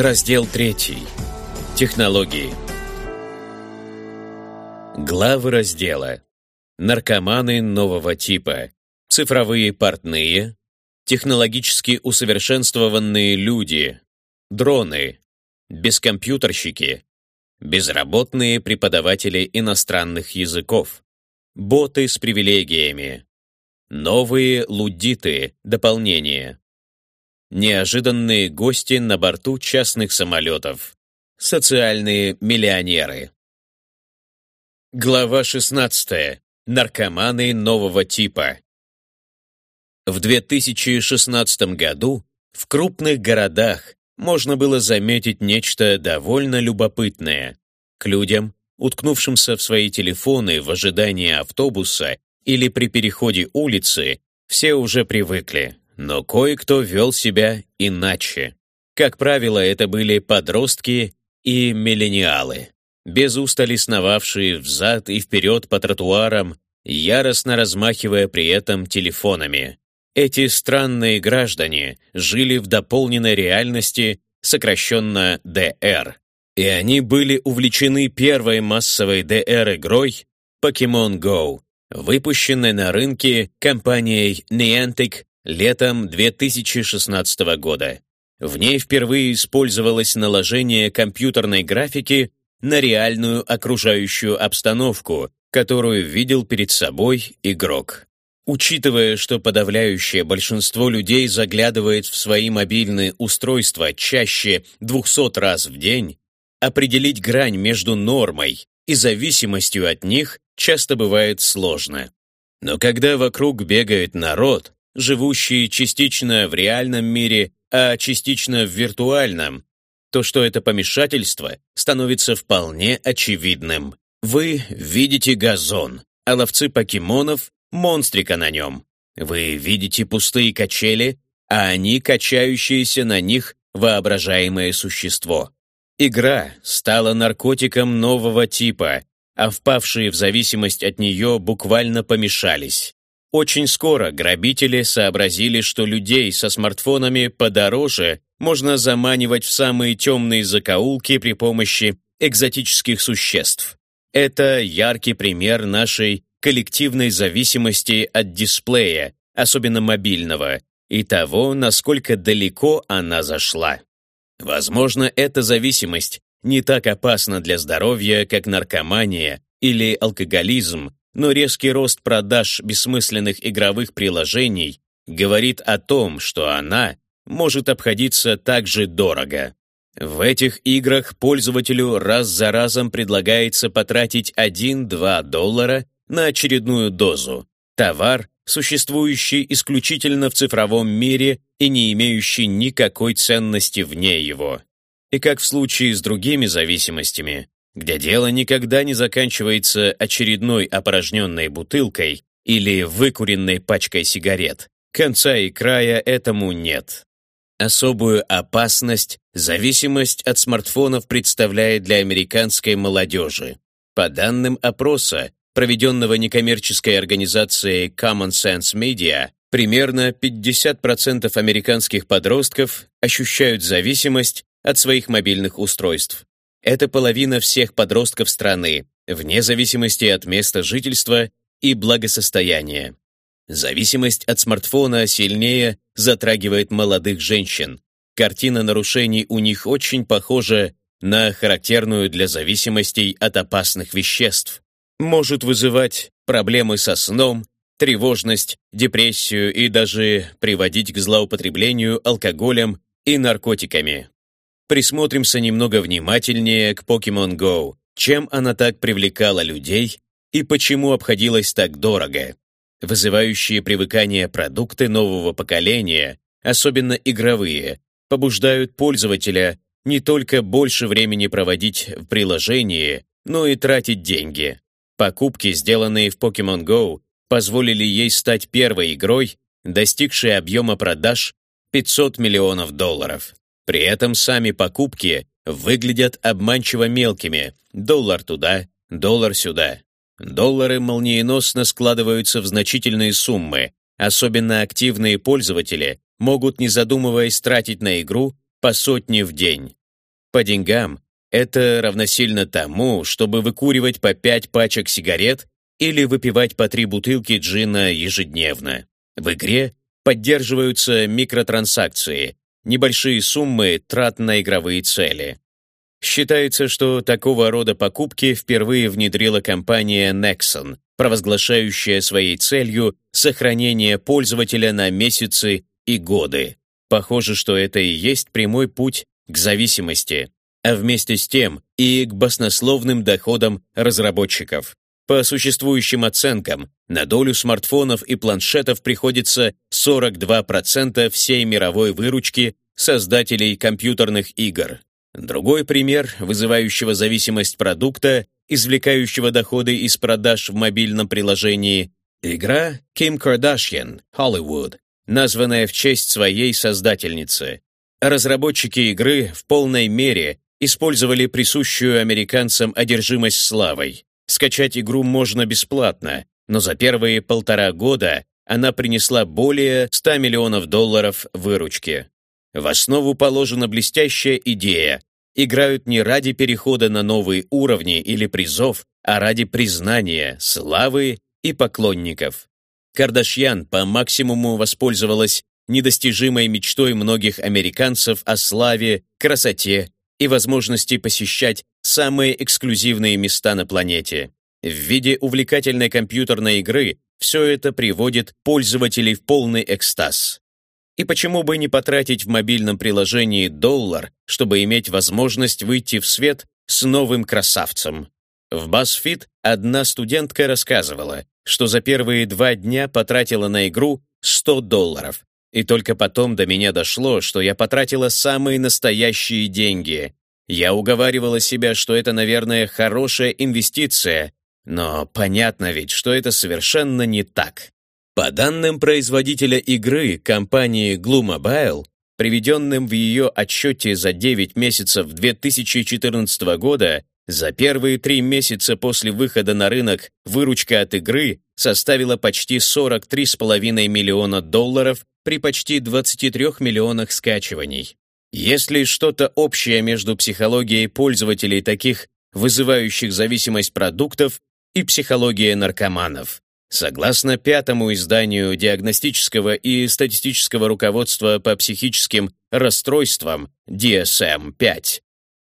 Раздел 3. Технологии. Главы раздела. Наркоманы нового типа. Цифровые портные. Технологически усовершенствованные люди. Дроны. Бескомпьютерщики. Безработные преподаватели иностранных языков. Боты с привилегиями. Новые лудиты. Дополнение. Неожиданные гости на борту частных самолетов. Социальные миллионеры. Глава 16. Наркоманы нового типа. В 2016 году в крупных городах можно было заметить нечто довольно любопытное. К людям, уткнувшимся в свои телефоны в ожидании автобуса или при переходе улицы, все уже привыкли но кое-кто вел себя иначе. Как правило, это были подростки и миллениалы, без устали сновавшие взад и вперед по тротуарам, яростно размахивая при этом телефонами. Эти странные граждане жили в дополненной реальности, сокращенно DR, и они были увлечены первой массовой DR-игрой Pokemon Go, выпущенной на рынке компанией Niantic летом 2016 года. В ней впервые использовалось наложение компьютерной графики на реальную окружающую обстановку, которую видел перед собой игрок. Учитывая, что подавляющее большинство людей заглядывает в свои мобильные устройства чаще 200 раз в день, определить грань между нормой и зависимостью от них часто бывает сложно. Но когда вокруг бегает народ, живущие частично в реальном мире, а частично в виртуальном, то что это помешательство становится вполне очевидным. Вы видите газон, а ловцы покемонов — монстрика на нем. Вы видите пустые качели, а они качающиеся на них воображаемое существо. Игра стала наркотиком нового типа, а впавшие в зависимость от нее буквально помешались. Очень скоро грабители сообразили, что людей со смартфонами подороже можно заманивать в самые темные закоулки при помощи экзотических существ. Это яркий пример нашей коллективной зависимости от дисплея, особенно мобильного, и того, насколько далеко она зашла. Возможно, эта зависимость не так опасна для здоровья, как наркомания или алкоголизм, но резкий рост продаж бессмысленных игровых приложений говорит о том, что она может обходиться также дорого. В этих играх пользователю раз за разом предлагается потратить 1-2 доллара на очередную дозу. Товар, существующий исключительно в цифровом мире и не имеющий никакой ценности вне его. И как в случае с другими зависимостями, где дело никогда не заканчивается очередной опорожненной бутылкой или выкуренной пачкой сигарет. Конца и края этому нет. Особую опасность зависимость от смартфонов представляет для американской молодежи. По данным опроса, проведенного некоммерческой организацией Common Sense Media, примерно 50% американских подростков ощущают зависимость от своих мобильных устройств. Это половина всех подростков страны, вне зависимости от места жительства и благосостояния. Зависимость от смартфона сильнее затрагивает молодых женщин. Картина нарушений у них очень похожа на характерную для зависимостей от опасных веществ. Может вызывать проблемы со сном, тревожность, депрессию и даже приводить к злоупотреблению алкоголем и наркотиками. Присмотримся немного внимательнее к Pokemon Go, чем она так привлекала людей и почему обходилась так дорого. Вызывающие привыкание продукты нового поколения, особенно игровые, побуждают пользователя не только больше времени проводить в приложении, но и тратить деньги. Покупки, сделанные в Pokemon Go, позволили ей стать первой игрой, достигшей объема продаж 500 миллионов долларов. При этом сами покупки выглядят обманчиво мелкими. Доллар туда, доллар сюда. Доллары молниеносно складываются в значительные суммы. Особенно активные пользователи могут, не задумываясь, тратить на игру по сотне в день. По деньгам это равносильно тому, чтобы выкуривать по пять пачек сигарет или выпивать по три бутылки джина ежедневно. В игре поддерживаются микротранзакции, небольшие суммы трат на игровые цели. Считается, что такого рода покупки впервые внедрила компания Nexon, провозглашающая своей целью сохранение пользователя на месяцы и годы. Похоже, что это и есть прямой путь к зависимости, а вместе с тем и к баснословным доходам разработчиков. По существующим оценкам, на долю смартфонов и планшетов приходится 42% всей мировой выручки создателей компьютерных игр. Другой пример вызывающего зависимость продукта, извлекающего доходы из продаж в мобильном приложении, игра Kim Kardashian Hollywood, названная в честь своей создательницы. Разработчики игры в полной мере использовали присущую американцам одержимость славой. Скачать игру можно бесплатно, но за первые полтора года она принесла более 100 миллионов долларов выручки. В основу положена блестящая идея. Играют не ради перехода на новые уровни или призов, а ради признания, славы и поклонников. Кардашьян по максимуму воспользовалась недостижимой мечтой многих американцев о славе, красоте и возможности посещать самые эксклюзивные места на планете. В виде увлекательной компьютерной игры все это приводит пользователей в полный экстаз. И почему бы не потратить в мобильном приложении доллар, чтобы иметь возможность выйти в свет с новым красавцем? В BuzzFeed одна студентка рассказывала, что за первые два дня потратила на игру 100 долларов, и только потом до меня дошло, что я потратила самые настоящие деньги. Я уговаривала себя, что это, наверное, хорошая инвестиция, но понятно ведь, что это совершенно не так. По данным производителя игры, компании Glue приведенным в ее отчете за 9 месяцев 2014 года, за первые три месяца после выхода на рынок выручка от игры составила почти 43,5 миллиона долларов при почти 23 миллионах скачиваний. Есть ли что-то общее между психологией пользователей таких вызывающих зависимость продуктов и психологией наркоманов? Согласно пятому изданию диагностического и статистического руководства по психическим расстройствам DSM-5,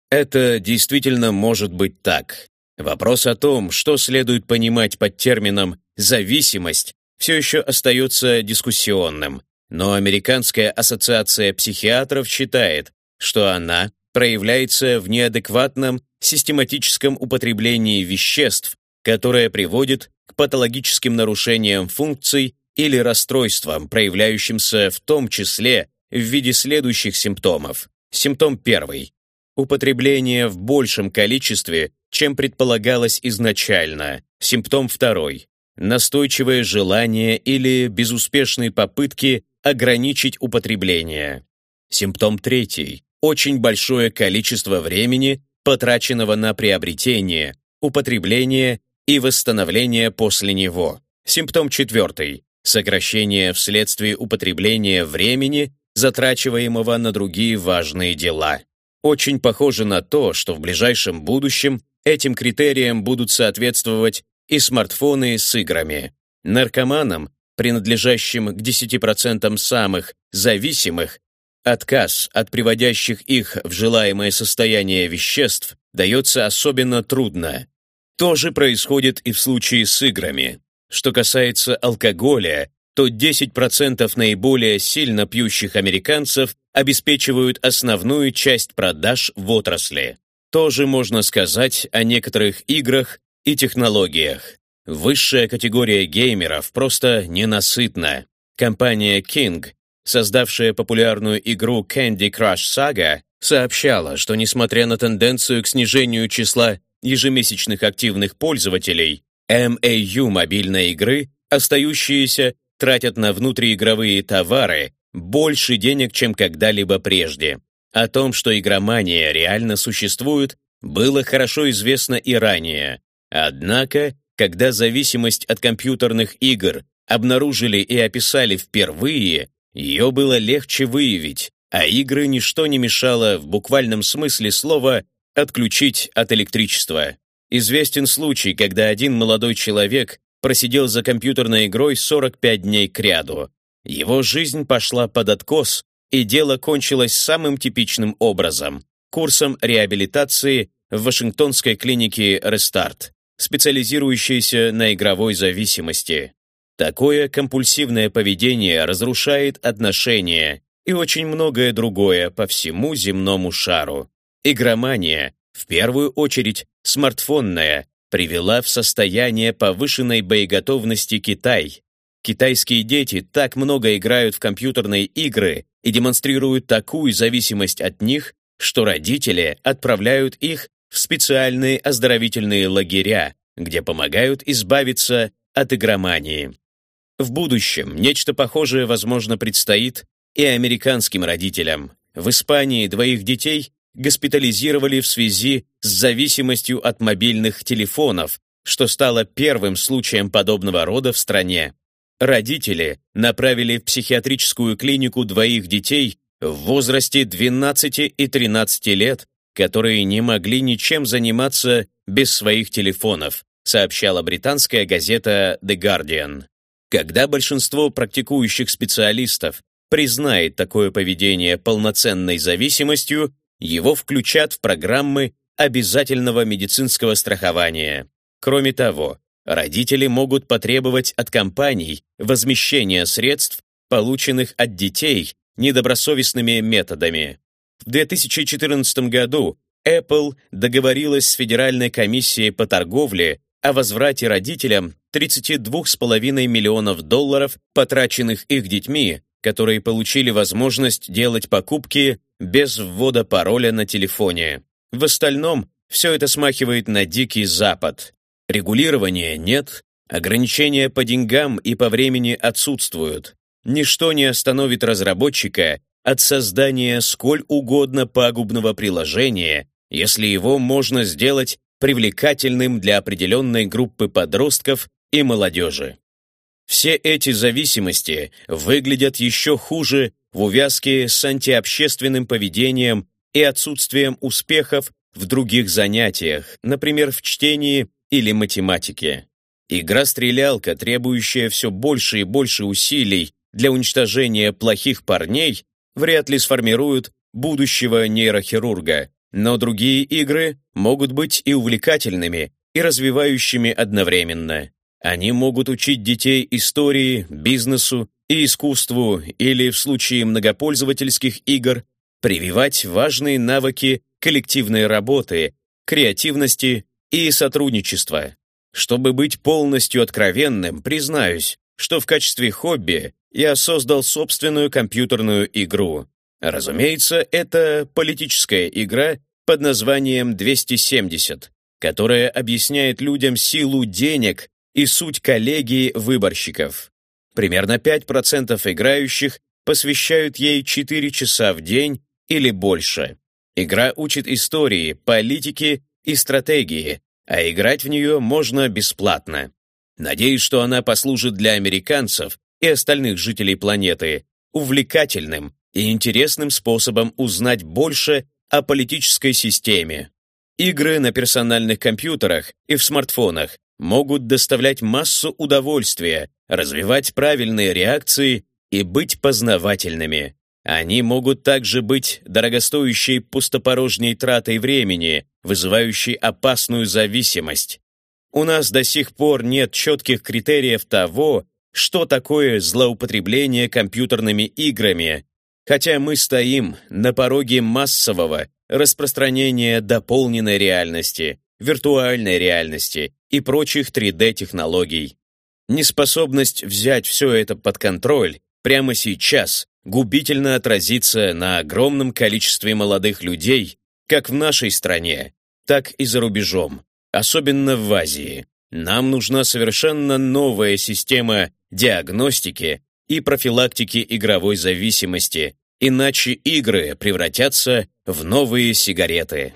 это действительно может быть так. Вопрос о том, что следует понимать под термином «зависимость», все еще остается дискуссионным, но Американская ассоциация психиатров считает, что она проявляется в неадекватном систематическом употреблении веществ, которое приводит к патологическим нарушениям функций или расстройствам, проявляющимся в том числе в виде следующих симптомов. Симптом первый. Употребление в большем количестве, чем предполагалось изначально. Симптом второй. Настойчивое желание или безуспешные попытки ограничить употребление. Симптом третий. Очень большое количество времени, потраченного на приобретение, употребление и восстановление после него. Симптом четвертый. Сокращение вследствие употребления времени, затрачиваемого на другие важные дела. Очень похоже на то, что в ближайшем будущем этим критериям будут соответствовать и смартфоны с играми. Наркоманам принадлежащим к 10% самых зависимых, отказ от приводящих их в желаемое состояние веществ дается особенно трудно. То же происходит и в случае с играми. Что касается алкоголя, то 10% наиболее сильно пьющих американцев обеспечивают основную часть продаж в отрасли. Тоже можно сказать о некоторых играх и технологиях. Высшая категория геймеров просто ненасытна. Компания King, создавшая популярную игру Candy Crush Saga, сообщала, что несмотря на тенденцию к снижению числа ежемесячных активных пользователей, MAU мобильной игры, остающиеся, тратят на внутриигровые товары больше денег, чем когда-либо прежде. О том, что игромания реально существует, было хорошо известно и ранее. Однако когда зависимость от компьютерных игр обнаружили и описали впервые, ее было легче выявить, а игры ничто не мешало в буквальном смысле слова отключить от электричества. Известен случай, когда один молодой человек просидел за компьютерной игрой 45 дней кряду. Его жизнь пошла под откос, и дело кончилось самым типичным образом – курсом реабилитации в Вашингтонской клинике «Рестарт», специализирующейся на игровой зависимости. Такое компульсивное поведение разрушает отношения и очень многое другое по всему земному шару. Игромания, в первую очередь смартфонная, привела в состояние повышенной боеготовности Китай. Китайские дети так много играют в компьютерные игры и демонстрируют такую зависимость от них, что родители отправляют их в специальные оздоровительные лагеря, где помогают избавиться от игромании. В будущем нечто похожее, возможно, предстоит и американским родителям. В Испании двоих детей госпитализировали в связи с зависимостью от мобильных телефонов, что стало первым случаем подобного рода в стране. Родители направили в психиатрическую клинику двоих детей в возрасте 12 и 13 лет, которые не могли ничем заниматься без своих телефонов, сообщала британская газета The Guardian. Когда большинство практикующих специалистов признает такое поведение полноценной зависимостью, его включат в программы обязательного медицинского страхования. Кроме того, родители могут потребовать от компаний возмещения средств, полученных от детей недобросовестными методами. В 2014 году Apple договорилась с Федеральной комиссией по торговле о возврате родителям 32,5 миллионов долларов, потраченных их детьми, которые получили возможность делать покупки без ввода пароля на телефоне. В остальном все это смахивает на дикий запад. Регулирования нет, ограничения по деньгам и по времени отсутствуют. Ничто не остановит разработчика от создания сколь угодно пагубного приложения, если его можно сделать привлекательным для определенной группы подростков и молодежи. Все эти зависимости выглядят еще хуже в увязке с антиобщественным поведением и отсутствием успехов в других занятиях, например, в чтении или математике. Игра-стрелялка, требующая все больше и больше усилий для уничтожения плохих парней, вряд ли сформируют будущего нейрохирурга, но другие игры могут быть и увлекательными, и развивающими одновременно. Они могут учить детей истории, бизнесу и искусству или, в случае многопользовательских игр, прививать важные навыки коллективной работы, креативности и сотрудничества. Чтобы быть полностью откровенным, признаюсь, что в качестве хобби я создал собственную компьютерную игру. Разумеется, это политическая игра под названием 270, которая объясняет людям силу денег и суть коллегии выборщиков. Примерно 5% играющих посвящают ей 4 часа в день или больше. Игра учит истории, политике и стратегии, а играть в нее можно бесплатно. Надеюсь, что она послужит для американцев и остальных жителей планеты увлекательным и интересным способом узнать больше о политической системе. Игры на персональных компьютерах и в смартфонах могут доставлять массу удовольствия, развивать правильные реакции и быть познавательными. Они могут также быть дорогостоящей пустопорожней тратой времени, вызывающей опасную зависимость. У нас до сих пор нет четких критериев того, что такое злоупотребление компьютерными играми, хотя мы стоим на пороге массового распространения дополненной реальности, виртуальной реальности и прочих 3D-технологий. Неспособность взять все это под контроль прямо сейчас губительно отразится на огромном количестве молодых людей, как в нашей стране, так и за рубежом, особенно в Азии. Нам нужна совершенно новая система диагностики и профилактики игровой зависимости, иначе игры превратятся в новые сигареты.